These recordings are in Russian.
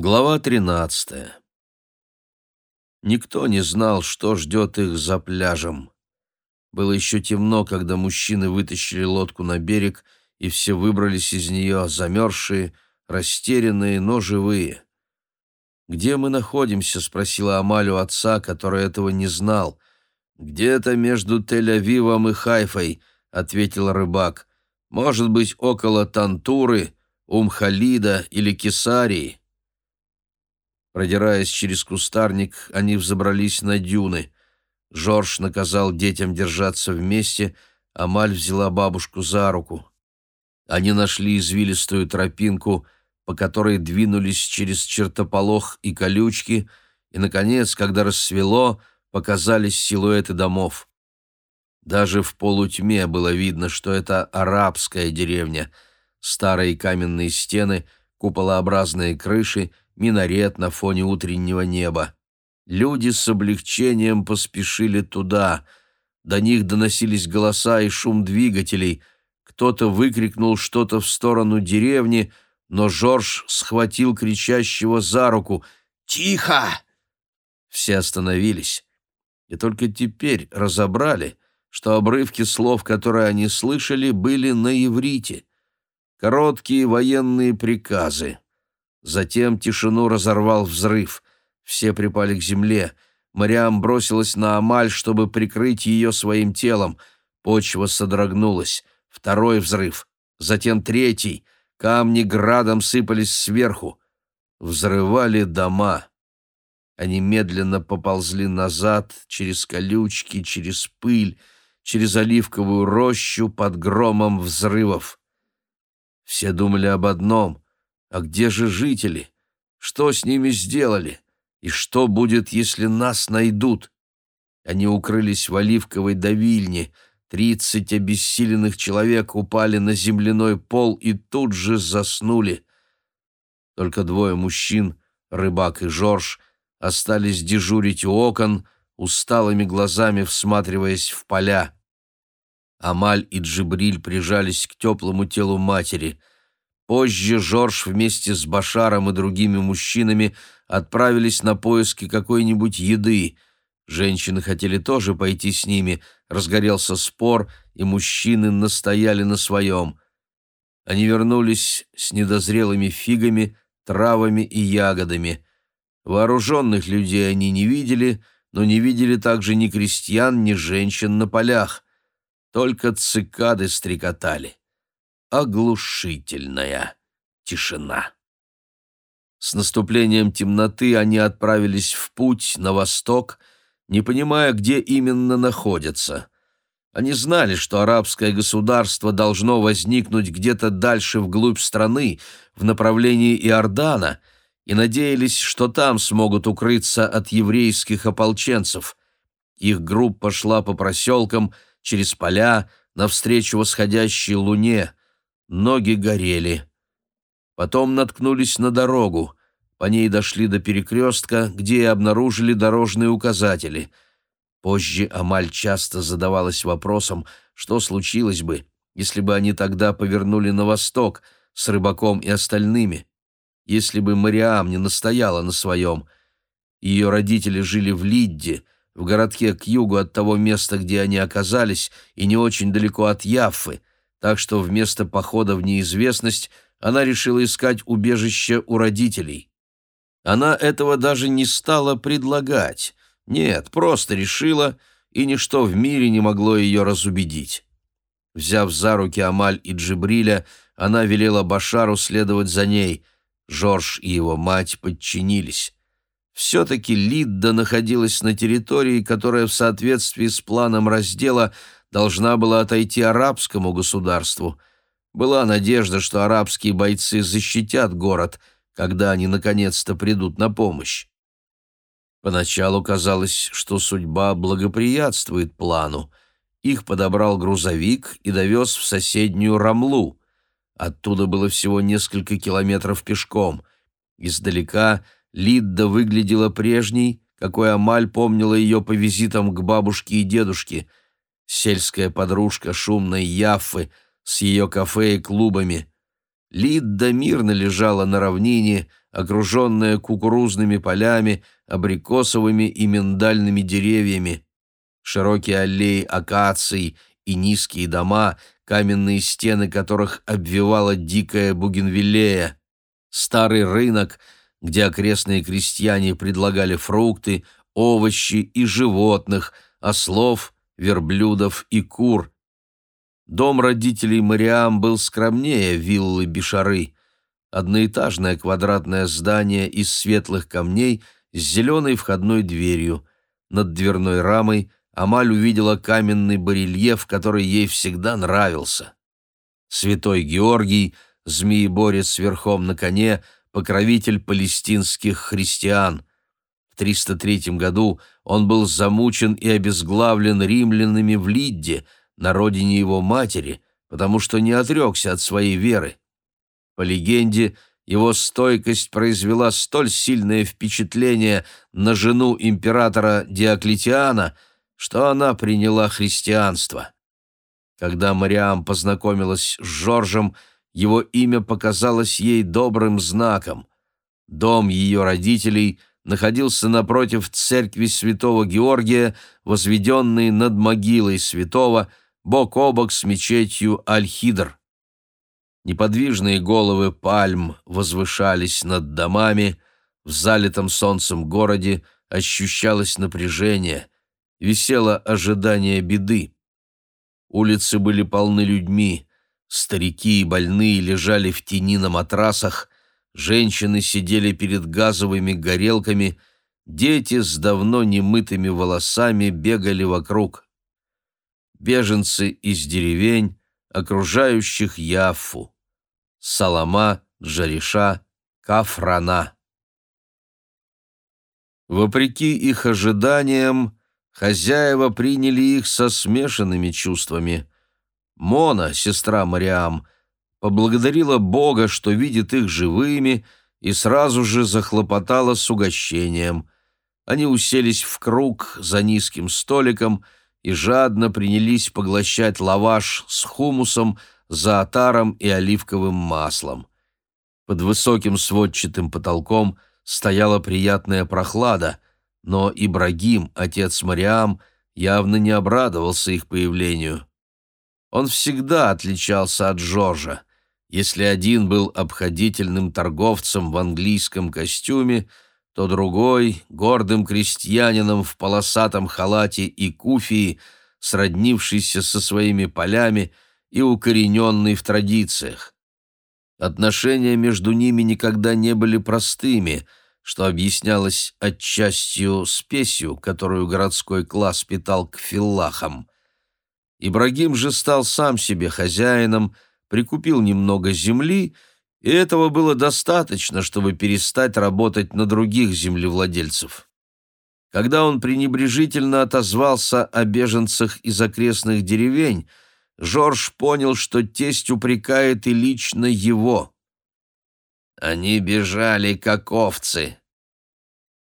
Глава 13. Никто не знал, что ждет их за пляжем. Было еще темно, когда мужчины вытащили лодку на берег, и все выбрались из нее, замерзшие, растерянные, но живые. «Где мы находимся?» — спросила Амаль у отца, который этого не знал. «Где-то между Тель-Авивом и Хайфой», — ответил рыбак. «Может быть, около Тантуры, Умхалида или Кесарии». Продираясь через кустарник, они взобрались на дюны. Жорж наказал детям держаться вместе, а Маль взяла бабушку за руку. Они нашли извилистую тропинку, по которой двинулись через чертополох и колючки, и, наконец, когда рассвело, показались силуэты домов. Даже в полутьме было видно, что это арабская деревня. Старые каменные стены, куполообразные крыши — минарет на фоне утреннего неба. Люди с облегчением поспешили туда. До них доносились голоса и шум двигателей. Кто-то выкрикнул что-то в сторону деревни, но Жорж схватил кричащего за руку. «Тихо!» Все остановились. И только теперь разобрали, что обрывки слов, которые они слышали, были на иврите. Короткие военные приказы. Затем тишину разорвал взрыв. Все припали к земле. Мариам бросилась на Амаль, чтобы прикрыть ее своим телом. Почва содрогнулась. Второй взрыв. Затем третий. Камни градом сыпались сверху. Взрывали дома. Они медленно поползли назад, через колючки, через пыль, через оливковую рощу под громом взрывов. Все думали об одном — а где же жители? Что с ними сделали? И что будет, если нас найдут? Они укрылись в оливковой давильне. Тридцать обессиленных человек упали на земляной пол и тут же заснули. Только двое мужчин, рыбак и Жорж, остались дежурить у окон, усталыми глазами всматриваясь в поля. Амаль и Джибриль прижались к теплому телу матери — Позже Жорж вместе с Башаром и другими мужчинами отправились на поиски какой-нибудь еды. Женщины хотели тоже пойти с ними, разгорелся спор, и мужчины настояли на своем. Они вернулись с недозрелыми фигами, травами и ягодами. Вооруженных людей они не видели, но не видели также ни крестьян, ни женщин на полях. Только цикады стрекотали оглушительная тишина. С наступлением темноты они отправились в путь на восток, не понимая, где именно находятся. Они знали, что арабское государство должно возникнуть где-то дальше вглубь страны, в направлении Иордана, и надеялись, что там смогут укрыться от еврейских ополченцев. Их группа шла по проселкам, через поля, навстречу восходящей луне — Ноги горели. Потом наткнулись на дорогу. По ней дошли до перекрестка, где и обнаружили дорожные указатели. Позже Амаль часто задавалась вопросом, что случилось бы, если бы они тогда повернули на восток с рыбаком и остальными, если бы Мариам не настояла на своем. Ее родители жили в Лидде, в городке к югу от того места, где они оказались, и не очень далеко от Яффы, так что вместо похода в неизвестность она решила искать убежище у родителей. Она этого даже не стала предлагать. Нет, просто решила, и ничто в мире не могло ее разубедить. Взяв за руки Амаль и Джибриля, она велела Башару следовать за ней. Жорж и его мать подчинились. Все-таки Лидда находилась на территории, которая в соответствии с планом раздела – должна была отойти арабскому государству. Была надежда, что арабские бойцы защитят город, когда они наконец-то придут на помощь. Поначалу казалось, что судьба благоприятствует плану. Их подобрал грузовик и довез в соседнюю Рамлу. Оттуда было всего несколько километров пешком. Издалека Лидда выглядела прежней, какой Амаль помнила ее по визитам к бабушке и дедушке — сельская подружка шумной Яффы с ее кафе и клубами. Лидда мирно лежала на равнине, окруженная кукурузными полями, абрикосовыми и миндальными деревьями. Широкие аллеи акаций и низкие дома, каменные стены которых обвивала дикая бугенвиллея. Старый рынок, где окрестные крестьяне предлагали фрукты, овощи и животных, ослов, верблюдов и кур. Дом родителей Мариам был скромнее виллы Бишары. Одноэтажное квадратное здание из светлых камней с зеленой входной дверью. Над дверной рамой Амаль увидела каменный барельеф, который ей всегда нравился. Святой Георгий, змееборец верхом на коне, покровитель палестинских христиан. В 303 году он был замучен и обезглавлен римлянами в Лидде – на родине его матери, потому что не отрекся от своей веры. По легенде, его стойкость произвела столь сильное впечатление на жену императора Диоклетиана, что она приняла христианство. Когда Мариам познакомилась с Жоржем, его имя показалось ей добрым знаком. Дом ее родителей находился напротив церкви святого Георгия, возведенной над могилой святого, бок о бок с мечетью Аль-Хидр. Неподвижные головы пальм возвышались над домами, в залитом солнцем городе ощущалось напряжение, висело ожидание беды. Улицы были полны людьми, старики и больные лежали в тени на матрасах, женщины сидели перед газовыми горелками, дети с давно немытыми волосами бегали вокруг беженцы из деревень, окружающих Яффу, Салама, Джариша, Кафрана. Вопреки их ожиданиям, хозяева приняли их со смешанными чувствами. Мона, сестра Мариам, поблагодарила Бога, что видит их живыми, и сразу же захлопотала с угощением. Они уселись в круг за низким столиком — и жадно принялись поглощать лаваш с хумусом, заатаром и оливковым маслом. Под высоким сводчатым потолком стояла приятная прохлада, но Ибрагим, отец Мариам, явно не обрадовался их появлению. Он всегда отличался от Жоржа. Если один был обходительным торговцем в английском костюме, то другой — гордым крестьянином в полосатом халате и куфии, сроднившийся со своими полями и укорененный в традициях. Отношения между ними никогда не были простыми, что объяснялось отчастью спесью, которую городской класс питал к филлахам. Ибрагим же стал сам себе хозяином, прикупил немного земли — и этого было достаточно, чтобы перестать работать на других землевладельцев. Когда он пренебрежительно отозвался о беженцах из окрестных деревень, Жорж понял, что тесть упрекает и лично его. «Они бежали, как овцы».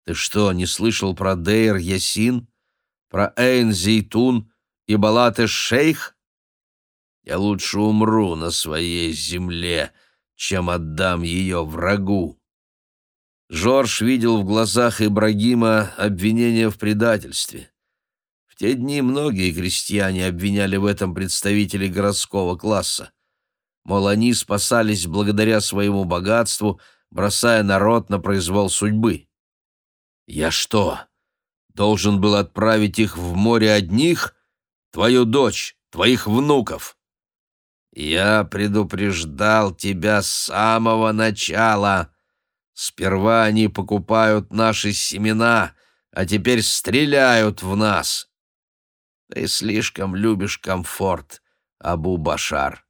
«Ты что, не слышал про Дейр Ясин, про Эйн Зейтун и Балат-эш-Шейх? Я лучше умру на своей земле», чем отдам ее врагу. Жорж видел в глазах Ибрагима обвинение в предательстве. В те дни многие крестьяне обвиняли в этом представителей городского класса. Мол, они спасались благодаря своему богатству, бросая народ на произвол судьбы. «Я что, должен был отправить их в море одних? Твою дочь, твоих внуков?» Я предупреждал тебя с самого начала. Сперва они покупают наши семена, а теперь стреляют в нас. Ты слишком любишь комфорт, Абу-Башар.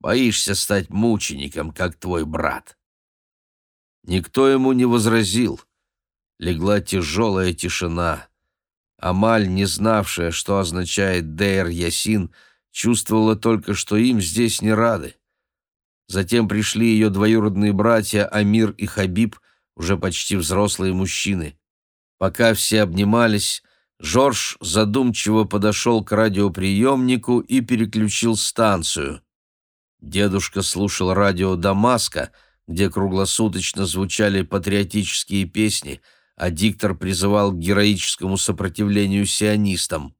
Боишься стать мучеником, как твой брат. Никто ему не возразил. Легла тяжелая тишина. Амаль, не знавшая, что означает Дейр Ясин, — чувствовала только, что им здесь не рады. Затем пришли ее двоюродные братья Амир и Хабиб, уже почти взрослые мужчины. Пока все обнимались, Жорж задумчиво подошел к радиоприемнику и переключил станцию. Дедушка слушал радио «Дамаска», где круглосуточно звучали патриотические песни, а диктор призывал к героическому сопротивлению сионистам.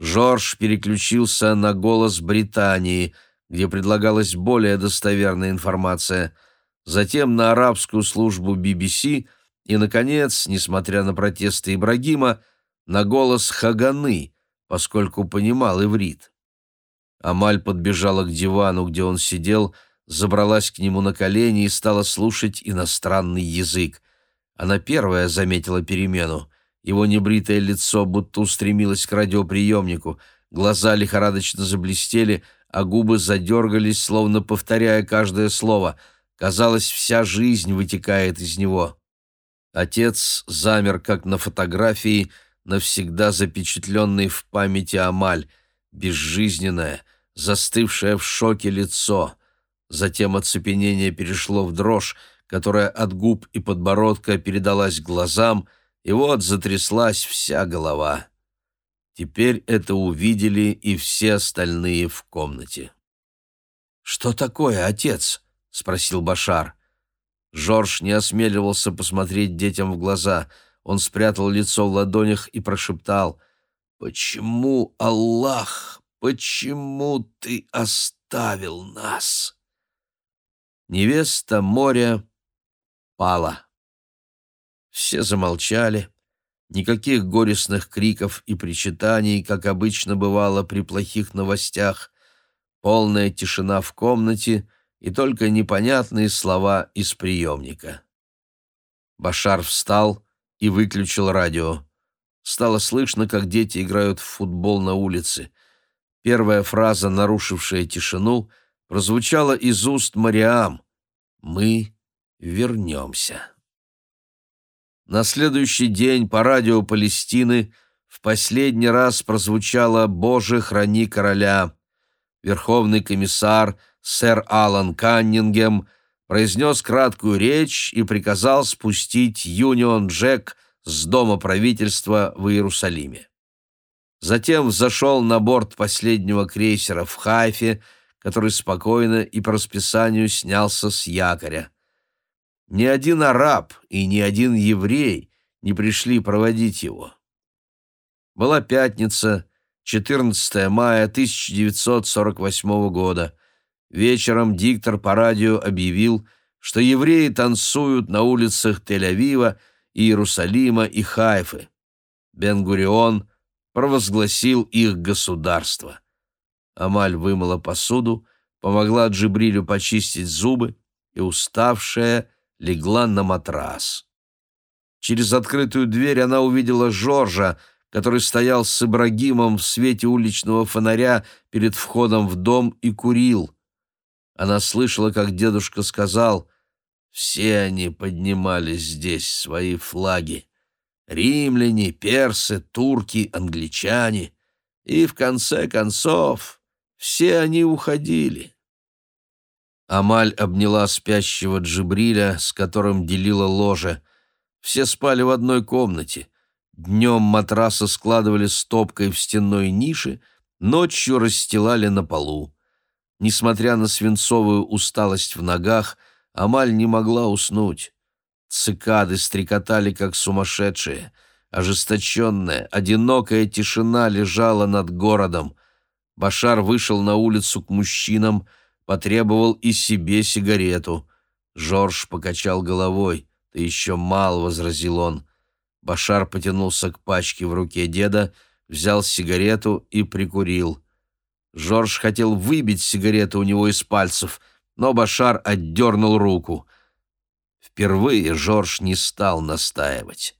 Жорж переключился на «Голос Британии», где предлагалась более достоверная информация, затем на арабскую службу BBC и, наконец, несмотря на протесты Ибрагима, на голос Хаганы, поскольку понимал иврит. Амаль подбежала к дивану, где он сидел, забралась к нему на колени и стала слушать иностранный язык. Она первая заметила перемену. Его небритое лицо будто устремилось к радиоприемнику, глаза лихорадочно заблестели, а губы задергались, словно повторяя каждое слово. Казалось, вся жизнь вытекает из него. Отец замер, как на фотографии, навсегда запечатленный в памяти Амаль, безжизненное, застывшее в шоке лицо. Затем оцепенение перешло в дрожь, которая от губ и подбородка передалась глазам, и вот затряслась вся голова. Теперь это увидели и все остальные в комнате. «Что такое, отец?» — спросил Башар. Жорж не осмеливался посмотреть детям в глаза. Он спрятал лицо в ладонях и прошептал «Почему, Аллах, почему ты оставил нас?» Невеста моря пала. Все замолчали. Никаких горестных криков и причитаний, как обычно бывало при плохих новостях. Полная тишина в комнате и только непонятные слова из приемника. Башар встал и выключил радио. Стало слышно, как дети играют в футбол на улице. Первая фраза, нарушившая тишину, прозвучала из уст Мариам. «Мы вернемся». На следующий день по радио Палестины в последний раз прозвучало «Боже, храни короля». Верховный комиссар сэр Алан Каннингем произнес краткую речь и приказал спустить Юнион Джек с дома правительства в Иерусалиме. Затем взошел на борт последнего крейсера в Хайфе, который спокойно и по расписанию снялся с якоря. Ни один араб и ни один еврей не пришли проводить его. Была пятница, 14 мая 1948 года. Вечером диктор по радио объявил, что евреи танцуют на улицах Тель-Авива, Иерусалима и Хайфы. Бен-Гурион провозгласил их государство. Амаль вымыла посуду, помогла Джибрилю почистить зубы и, уставшая, легла на матрас. Через открытую дверь она увидела Жоржа, который стоял с Ибрагимом в свете уличного фонаря перед входом в дом и курил. Она слышала, как дедушка сказал, «Все они поднимали здесь свои флаги. Римляне, персы, турки, англичане. И в конце концов все они уходили». Амаль обняла спящего Джибриля, с которым делила ложе. Все спали в одной комнате. Днем матрасы складывали стопкой в стенной нише, ночью расстилали на полу. Несмотря на свинцовую усталость в ногах, Амаль не могла уснуть. Цикады стрекотали, как сумасшедшие. Ожесточенная, одинокая тишина лежала над городом. Башар вышел на улицу к мужчинам — потребовал и себе сигарету. Жорж покачал головой. «Ты еще мал», — возразил он. Башар потянулся к пачке в руке деда, взял сигарету и прикурил. Жорж хотел выбить сигарету у него из пальцев, но Башар отдернул руку. Впервые Жорж не стал настаивать.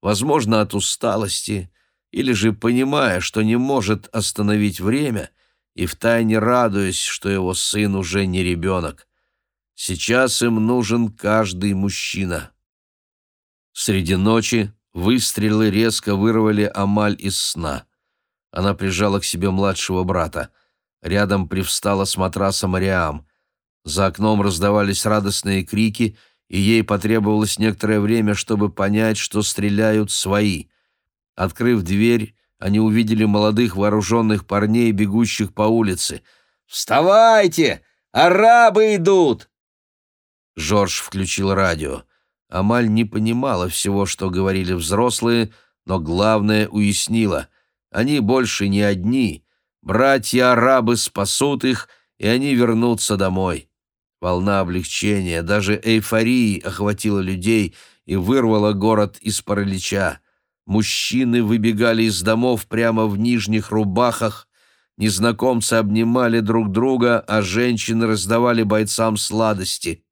Возможно, от усталости, или же понимая, что не может остановить время — и втайне радуясь, что его сын уже не ребенок. Сейчас им нужен каждый мужчина. Среди ночи выстрелы резко вырвали Амаль из сна. Она прижала к себе младшего брата. Рядом привстала с матраса Мариам. За окном раздавались радостные крики, и ей потребовалось некоторое время, чтобы понять, что стреляют свои. Открыв дверь, они увидели молодых вооруженных парней, бегущих по улице. «Вставайте! Арабы идут!» Жорж включил радио. Амаль не понимала всего, что говорили взрослые, но главное уяснила. Они больше не одни. Братья-арабы спасут их, и они вернутся домой. Волна облегчения, даже эйфории охватила людей и вырвала город из паралича. Мужчины выбегали из домов прямо в нижних рубахах, незнакомцы обнимали друг друга, а женщины раздавали бойцам сладости.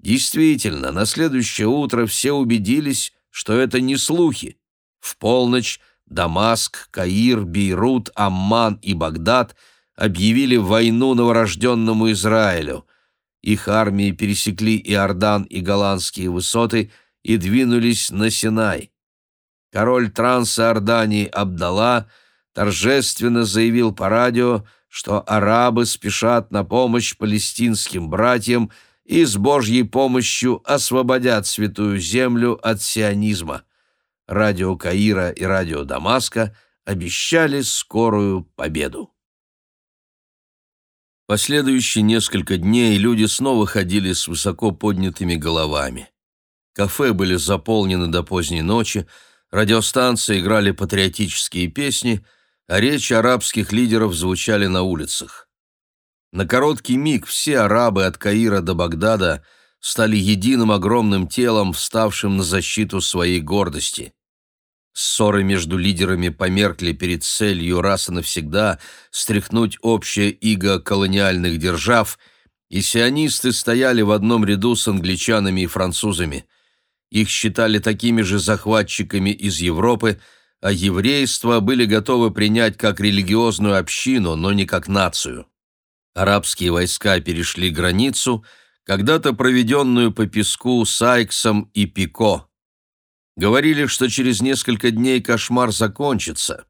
Действительно, на следующее утро все убедились, что это не слухи. В полночь Дамаск, Каир, Бейрут, Амман и Багдад объявили войну новорожденному Израилю. Их армии пересекли Иордан и Голландские высоты и двинулись на Синай. Король Трансиордании Абдалла торжественно заявил по радио, что арабы спешат на помощь палестинским братьям – и с Божьей помощью освободят Святую Землю от сионизма. Радио Каира и радио Дамаска обещали скорую победу. Последующие несколько дней люди снова ходили с высоко поднятыми головами. Кафе были заполнены до поздней ночи, радиостанции играли патриотические песни, а речи арабских лидеров звучали на улицах. На короткий миг все арабы от Каира до Багдада стали единым огромным телом, вставшим на защиту своей гордости. Ссоры между лидерами померкли перед целью раз и навсегда стряхнуть общее иго колониальных держав, и сионисты стояли в одном ряду с англичанами и французами. Их считали такими же захватчиками из Европы, а еврейство были готовы принять как религиозную общину, но не как нацию. Арабские войска перешли границу, когда-то проведенную по песку Сайксом и Пико. Говорили, что через несколько дней кошмар закончится.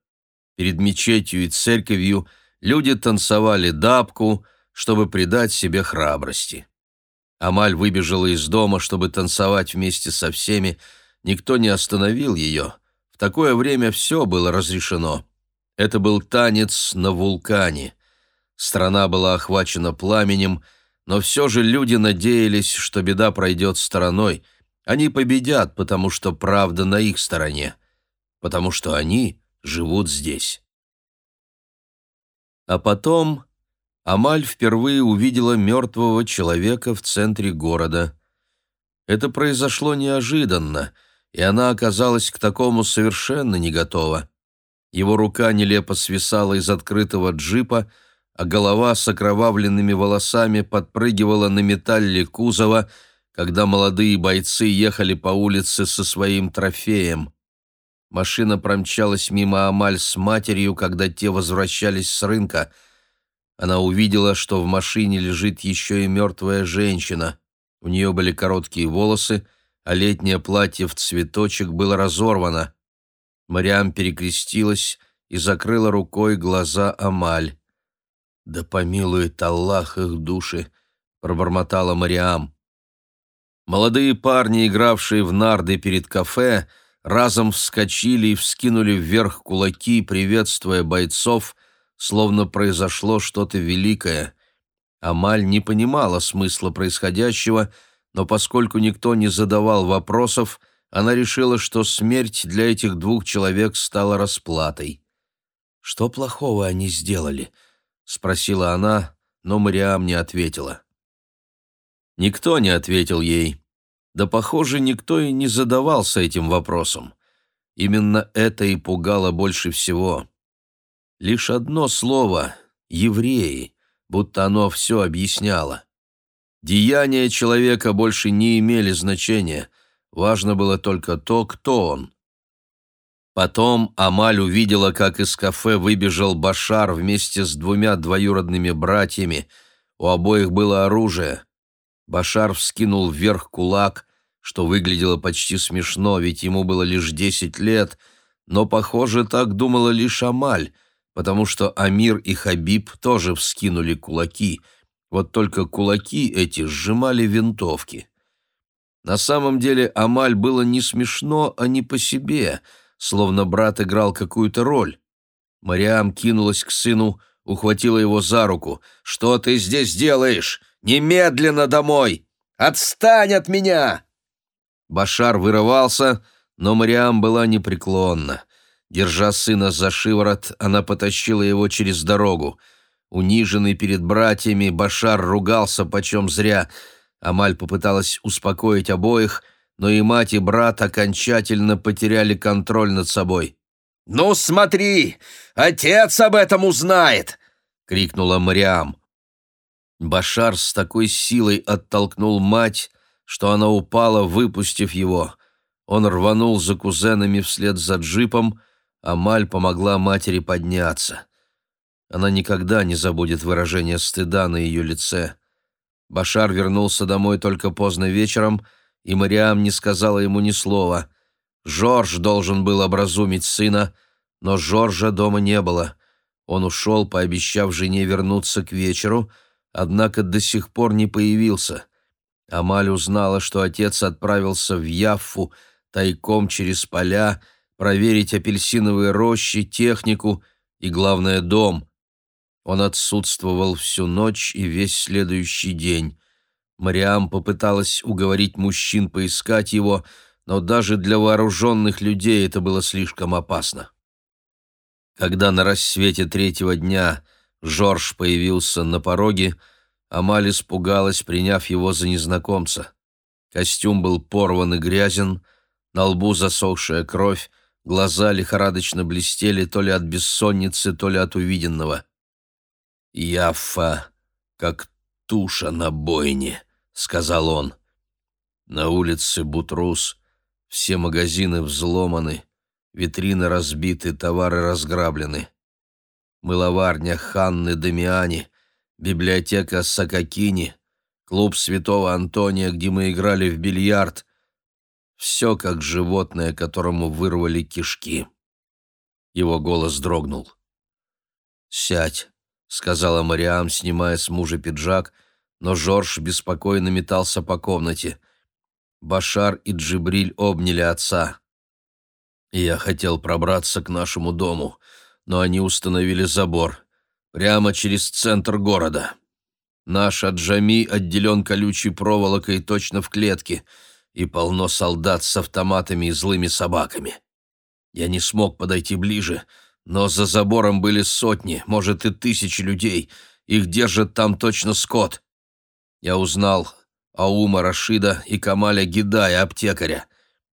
Перед мечетью и церковью люди танцевали дабку, чтобы придать себе храбрости. Амаль выбежала из дома, чтобы танцевать вместе со всеми. Никто не остановил ее. В такое время все было разрешено. Это был танец на вулкане. Страна была охвачена пламенем, но все же люди надеялись, что беда пройдет стороной. Они победят, потому что правда на их стороне, потому что они живут здесь. А потом Амаль впервые увидела мертвого человека в центре города. Это произошло неожиданно, и она оказалась к такому совершенно не готова. Его рука нелепо свисала из открытого джипа, а голова с окровавленными волосами подпрыгивала на металле кузова, когда молодые бойцы ехали по улице со своим трофеем. Машина промчалась мимо Амаль с матерью, когда те возвращались с рынка. Она увидела, что в машине лежит еще и мертвая женщина. У нее были короткие волосы, а летнее платье в цветочек было разорвано. Мариам перекрестилась и закрыла рукой глаза Амаль. «Да помилует Аллах их души!» — пробормотала Мариам. Молодые парни, игравшие в нарды перед кафе, разом вскочили и вскинули вверх кулаки, приветствуя бойцов, словно произошло что-то великое. Амаль не понимала смысла происходящего, но поскольку никто не задавал вопросов, она решила, что смерть для этих двух человек стала расплатой. Что плохого они сделали? — спросила она, но Мариам не ответила. Никто не ответил ей. Да, похоже, никто и не задавался этим вопросом. Именно это и пугало больше всего. Лишь одно слово — «евреи», будто оно все объясняло. Деяния человека больше не имели значения, важно было только то, кто он. Потом Амаль увидела, как из кафе выбежал Башар вместе с двумя двоюродными братьями. У обоих было оружие. Башар вскинул вверх кулак, что выглядело почти смешно, ведь ему было лишь десять лет, но, похоже, так думала лишь Амаль, потому что Амир и Хабиб тоже вскинули кулаки, вот только кулаки эти сжимали винтовки. На самом деле Амаль было не смешно, а не по себе — словно брат играл какую-то роль. Мариам кинулась к сыну, ухватила его за руку. «Что ты здесь делаешь? Немедленно домой! Отстань от меня!» Башар вырывался, но Мариам была непреклонна. Держа сына за шиворот, она потащила его через дорогу. Униженный перед братьями, Башар ругался почем зря. Амаль попыталась успокоить обоих, но и мать, и брат окончательно потеряли контроль над собой. «Ну смотри, отец об этом узнает!» — крикнула Мариам. Башар с такой силой оттолкнул мать, что она упала, выпустив его. Он рванул за кузенами вслед за джипом, а Маль помогла матери подняться. Она никогда не забудет выражение стыда на ее лице. Башар вернулся домой только поздно вечером, и Мариам не сказала ему ни слова. Жорж должен был образумить сына, но Жоржа дома не было. Он ушел, пообещав жене вернуться к вечеру, однако до сих пор не появился. Амаль узнала, что отец отправился в Яффу тайком через поля проверить апельсиновые рощи, технику и, главное, дом. Он отсутствовал всю ночь и весь следующий день. Мариам попыталась уговорить мужчин поискать его, но даже для вооруженных людей это было слишком опасно. Когда на рассвете третьего дня Жорж появился на пороге, Амаль испугалась, приняв его за незнакомца. Костюм был порван и грязен, на лбу засохшая кровь, глаза лихорадочно блестели то ли от бессонницы, то ли от увиденного. «Яффа, как туша на бойне», — сказал он. На улице Бутрус, все магазины взломаны, витрины разбиты, товары разграблены. Мыловарня Ханны Дамиани — библиотека Сакакини, клуб Святого Антония, где мы играли в бильярд. Все как животное, которому вырвали кишки. Его голос дрогнул. «Сядь», — сказала Мариам, снимая с мужа пиджак, но Жорж беспокойно метался по комнате. Башар и Джибриль обняли отца. Я хотел пробраться к нашему дому, но они установили забор. Прямо через центр города. Наш Аджами отделен колючей проволокой точно в клетке, и полно солдат с автоматами и злыми собаками. Я не смог подойти ближе, но за забором были сотни, может и тысячи людей. Их держит там точно скот. Я узнал Аума Рашида и Камаля Гидая, аптекаря.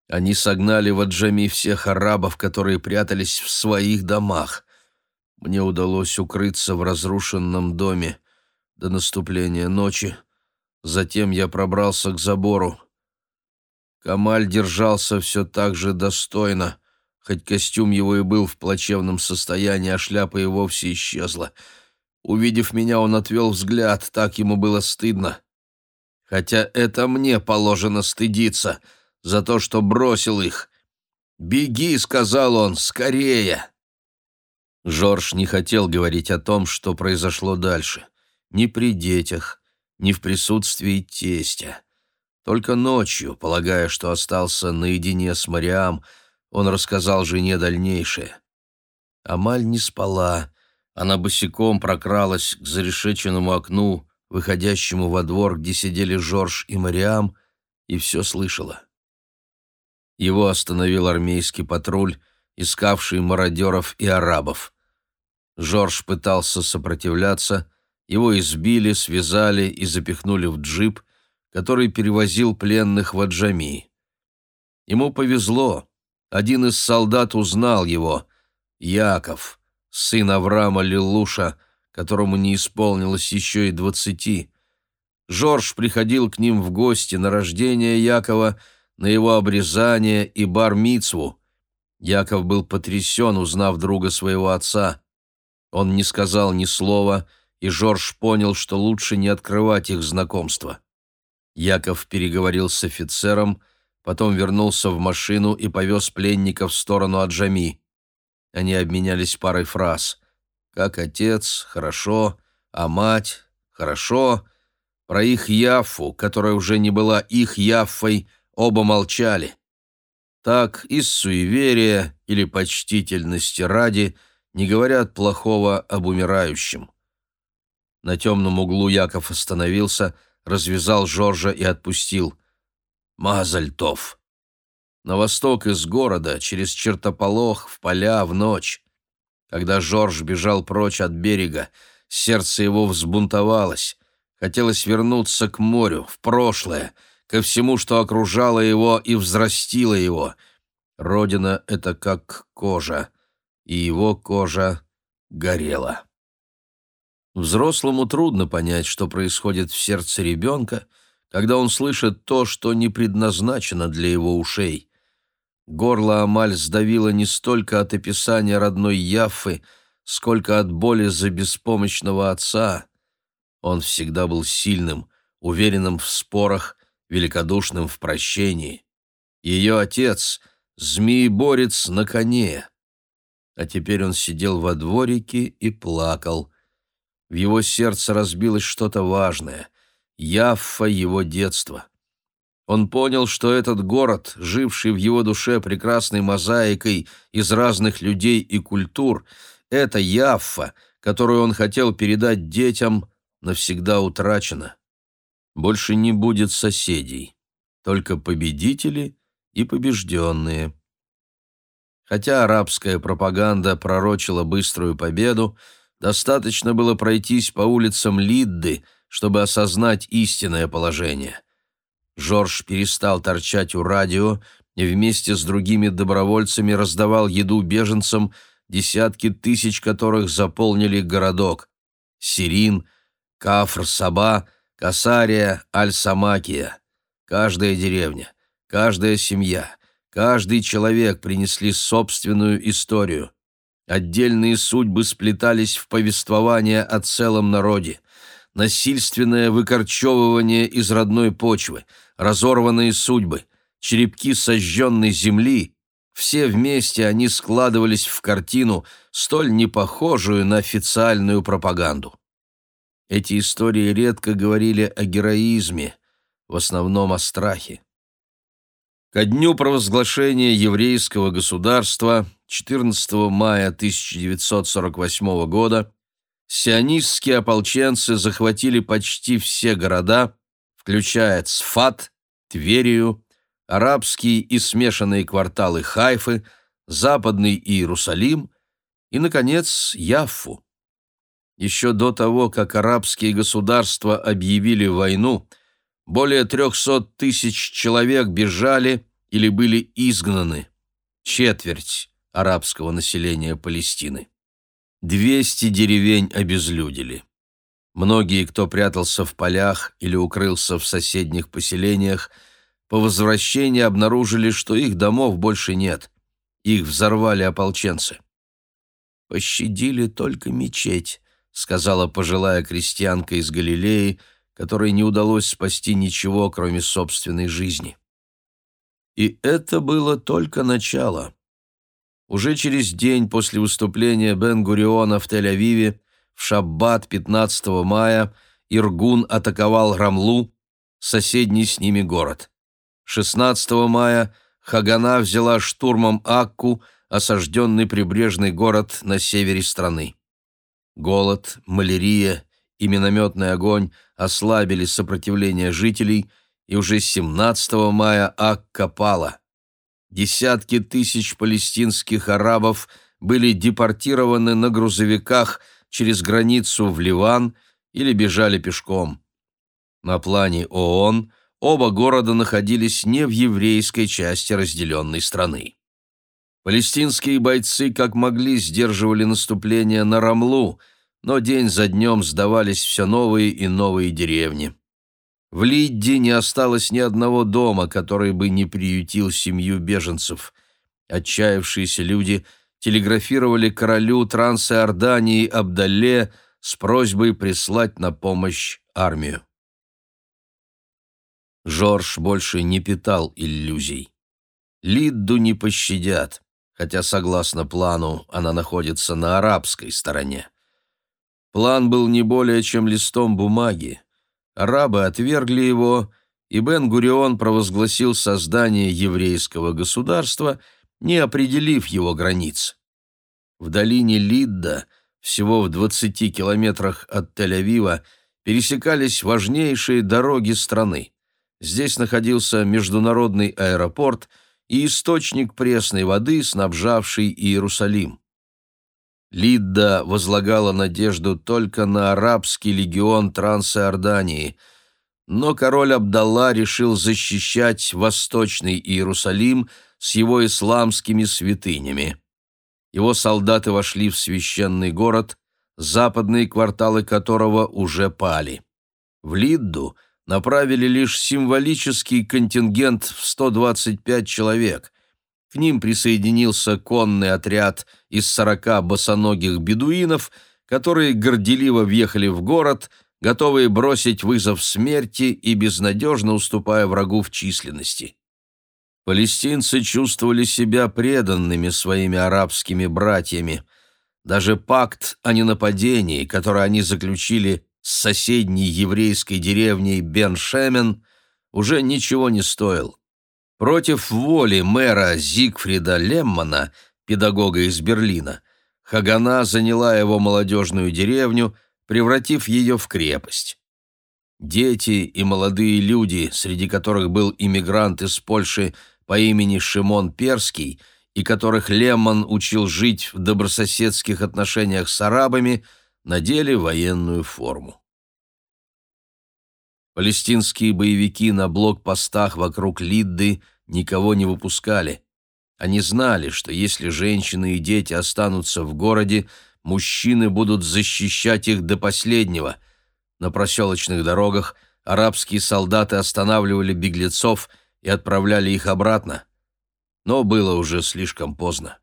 Они согнали в Аджами всех арабов, которые прятались в своих домах. Мне удалось укрыться в разрушенном доме до наступления ночи. Затем я пробрался к забору. Камаль держался все так же достойно, хоть костюм его и был в плачевном состоянии, а шляпа и вовсе исчезла. Увидев меня, он отвел взгляд, так ему было стыдно. Хотя это мне положено стыдиться за то, что бросил их. «Беги», — сказал он, — «скорее!» Жорж не хотел говорить о том, что произошло дальше. Ни при детях, ни в присутствии тестя. Только ночью, полагая, что остался наедине с Мариам, он рассказал жене дальнейшее. Амаль не спала. Она босиком прокралась к зарешеченному окну, выходящему во двор, где сидели Жорж и Мариам, и все слышала. Его остановил армейский патруль, искавший мародеров и арабов. Жорж пытался сопротивляться, его избили, связали и запихнули в джип, который перевозил пленных в Аджами. Ему повезло. Один из солдат узнал его. Яков, сын Авраама Лилуша, которому не исполнилось еще и двадцати. Жорж приходил к ним в гости на рождение Якова, на его обрезание и бар-мицву. Яков был потрясен, узнав друга своего отца. Он не сказал ни слова, и Жорж понял, что лучше не открывать их знакомство. Яков переговорил с офицером, потом вернулся в машину и повез пленника в сторону Аджами. Они обменялись парой фраз. «Как отец? Хорошо. А мать? Хорошо». Про их Яффу, которая уже не была их Яффой, оба молчали. Так, из суеверия или почтительности ради – не говорят плохого об умирающем. На темном углу Яков остановился, развязал Жоржа и отпустил. Мазальтов. На восток из города, через чертополох, в поля, в ночь. Когда Жорж бежал прочь от берега, сердце его взбунтовалось. Хотелось вернуться к морю, в прошлое, ко всему, что окружало его и взрастило его. Родина — это как кожа, и его кожа горела. Взрослому трудно понять, что происходит в сердце ребенка, когда он слышит то, что не предназначено для его ушей. Горло Амаль сдавило не столько от описания родной Яффы, сколько от боли за беспомощного отца. Он всегда был сильным, уверенным в спорах, великодушным в прощении. Ее отец — змееборец на коне. А теперь он сидел во дворике и плакал — в его сердце разбилось что-то важное. Яффа его детства. Он понял, что этот город, живший в его душе прекрасной мозаикой из разных людей и культур, это Яффа, которую он хотел передать детям, навсегда утрачена. Больше не будет соседей, только победители и побежденные. Хотя арабская пропаганда пророчила быструю победу, Достаточно было пройтись по улицам Лидды, чтобы осознать истинное положение. Жорж перестал торчать у радио и вместе с другими добровольцами раздавал еду беженцам, десятки тысяч которых заполнили городок. Сирин, Кафр-Саба, Касария, Аль-Самакия. Каждая деревня, каждая семья, каждый человек принесли собственную историю. Отдельные судьбы сплетались в повествование о целом народе. Насильственное выкорчевывание из родной почвы, разорванные судьбы, черепки сожженной земли — все вместе они складывались в картину, столь непохожую на официальную пропаганду. Эти истории редко говорили о героизме, в основном о страхе. Ко дню провозглашения еврейского государства 14 мая 1948 года сионистские ополченцы захватили почти все города, включая Цфат, Тверию, арабские и смешанные кварталы Хайфы, Западный Иерусалим и, наконец, Яффу. Еще до того, как арабские государства объявили войну, более 300 тысяч человек бежали или были изгнаны. Четверть арабского населения Палестины. 200 деревень обезлюдили. Многие, кто прятался в полях или укрылся в соседних поселениях, по возвращении обнаружили, что их домов больше нет. Их взорвали ополченцы. «Пощадили только мечеть», — сказала пожилая крестьянка из Галилеи, которой не удалось спасти ничего, кроме собственной жизни. И это было только начало. Уже через день после выступления Бен-Гуриона в Тель-Авиве в шаббат 15 мая Иргун атаковал Рамлу, соседний с ними город. 16 мая Хагана взяла штурмом Акку, осажденный прибрежный город на севере страны. Голод, малярия и минометный огонь ослабили сопротивление жителей, и уже 17 мая Акка пала. Десятки тысяч палестинских арабов были депортированы на грузовиках через границу в Ливан или бежали пешком. На плане ООН оба города находились не в еврейской части разделенной страны. Палестинские бойцы как могли сдерживали наступление на Рамлу, но день за днем сдавались все новые и новые деревни. В Лидде не осталось ни одного дома, который бы не приютил семью беженцев. Отчаявшиеся люди телеграфировали королю Трансиордании Абдалле с просьбой прислать на помощь армию. Жорж больше не питал иллюзий. Лидду не пощадят, хотя, согласно плану, она находится на арабской стороне. План был не более чем листом бумаги, Арабы отвергли его, и Бен-Гурион провозгласил создание еврейского государства, не определив его границ. В долине Лидда, всего в 20 километрах от Тель-Авива, пересекались важнейшие дороги страны. Здесь находился международный аэропорт и источник пресной воды, снабжавший Иерусалим. Лидда возлагала надежду только на арабский легион Трансиордании, но король Абдалла решил защищать восточный Иерусалим с его исламскими святынями. Его солдаты вошли в священный город, западные кварталы которого уже пали. В Лидду направили лишь символический контингент в 125 человек. К ним присоединился конный отряд из 40 босоногих бедуинов, которые горделиво въехали в город, готовые бросить вызов смерти и безнадежно уступая врагу в численности. Палестинцы чувствовали себя преданными своими арабскими братьями. Даже пакт о ненападении, который они заключили с соседней еврейской деревней Бен-Шемен, уже ничего не стоил. Против воли мэра Зигфрида Леммана, педагога из Берлина, Хагана заняла его молодежную деревню, превратив ее в крепость. Дети и молодые люди, среди которых был иммигрант из Польши по имени Шимон Перский, и которых Лемман учил жить в добрососедских отношениях с арабами, надели военную форму. Палестинские боевики на блокпостах вокруг Лидды никого не выпускали. Они знали, что если женщины и дети останутся в городе, мужчины будут защищать их до последнего. На проселочных дорогах арабские солдаты останавливали беглецов и отправляли их обратно. Но было уже слишком поздно.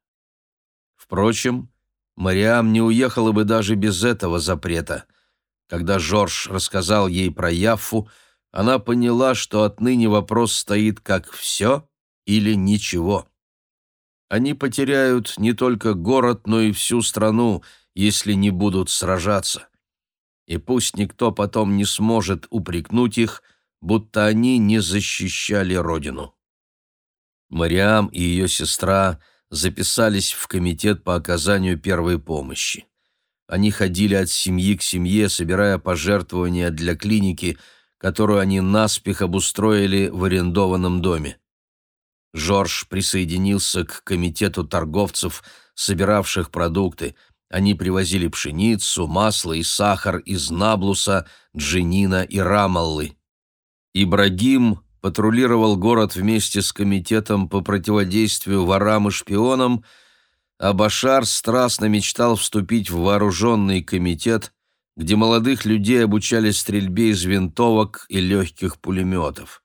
Впрочем, Мариам не уехала бы даже без этого запрета. Когда Жорж рассказал ей про Яффу, она поняла, что отныне вопрос стоит как «все» или «ничего». Они потеряют не только город, но и всю страну, если не будут сражаться. И пусть никто потом не сможет упрекнуть их, будто они не защищали родину. Мариам и ее сестра записались в комитет по оказанию первой помощи. Они ходили от семьи к семье, собирая пожертвования для клиники, которую они наспех обустроили в арендованном доме. Жорж присоединился к комитету торговцев, собиравших продукты. Они привозили пшеницу, масло и сахар из Наблуса, Дженина и Рамаллы. Ибрагим патрулировал город вместе с комитетом по противодействию ворам и шпионам, а Башар страстно мечтал вступить в вооруженный комитет, где молодых людей обучали стрельбе из винтовок и легких пулеметов.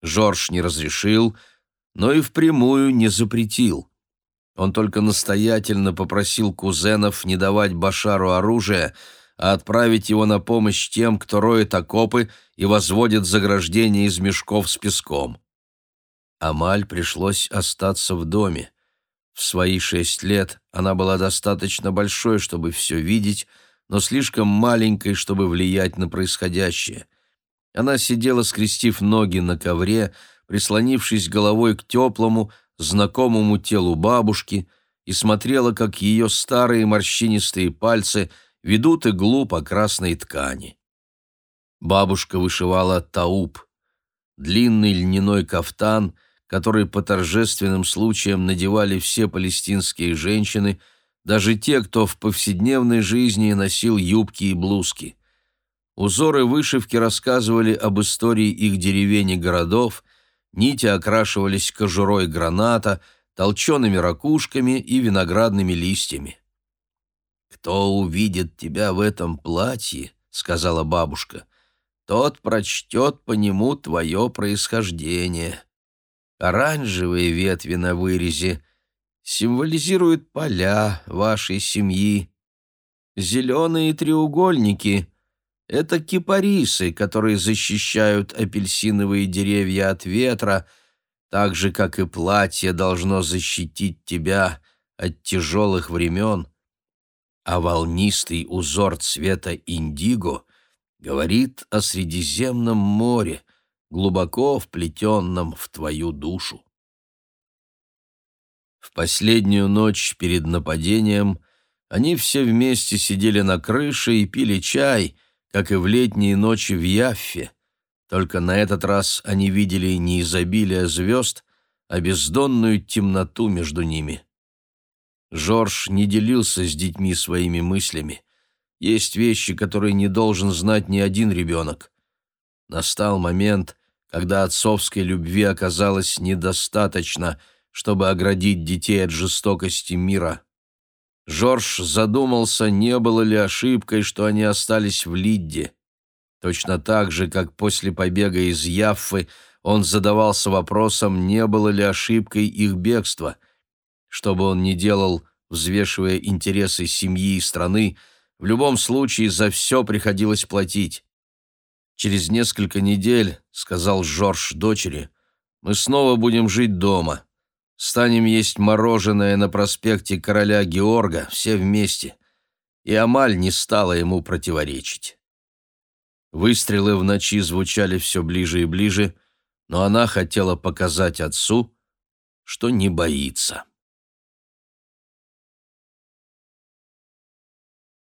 Жорж не разрешил, но и впрямую не запретил. Он только настоятельно попросил кузенов не давать Башару оружие, а отправить его на помощь тем, кто роет окопы и возводит заграждения из мешков с песком. Амаль пришлось остаться в доме. В свои шесть лет она была достаточно большой, чтобы все видеть, но слишком маленькой, чтобы влиять на происходящее. Она сидела, скрестив ноги на ковре, прислонившись головой к теплому, знакомому телу бабушки, и смотрела, как ее старые морщинистые пальцы ведут иглу по красной ткани. Бабушка вышивала тауб, длинный льняной кафтан, который по торжественным случаям надевали все палестинские женщины, даже те, кто в повседневной жизни носил юбки и блузки. Узоры вышивки рассказывали об истории их деревень и городов, нити окрашивались кожурой граната, толчеными ракушками и виноградными листьями. «Кто увидит тебя в этом платье, — сказала бабушка, — тот прочтет по нему твое происхождение. Оранжевые ветви на вырезе символизируют поля вашей семьи. Зеленые треугольники — это кипарисы, которые защищают апельсиновые деревья от ветра, так же, как и платье должно защитить тебя от тяжелых времен а волнистый узор цвета индиго говорит о Средиземном море, глубоко вплетенном в твою душу. В последнюю ночь перед нападением они все вместе сидели на крыше и пили чай, как и в летние ночи в Яффе. Только на этот раз они видели не изобилие звезд, а бездонную темноту между ними. Жорж не делился с детьми своими мыслями. Есть вещи, которые не должен знать ни один ребенок. Настал момент, когда отцовской любви оказалось недостаточно, чтобы оградить детей от жестокости мира. Жорж задумался, не было ли ошибкой, что они остались в Лидде. Точно так же, как после побега из Яффы, он задавался вопросом, не было ли ошибкой их бегства. Что бы он ни делал, взвешивая интересы семьи и страны, в любом случае за все приходилось платить. «Через несколько недель, — сказал Жорж дочери, — мы снова будем жить дома. Станем есть мороженое на проспекте короля Георга, все вместе». И Амаль не стала ему противоречить. Выстрелы в ночи звучали все ближе и ближе, но она хотела показать отцу, что не боится.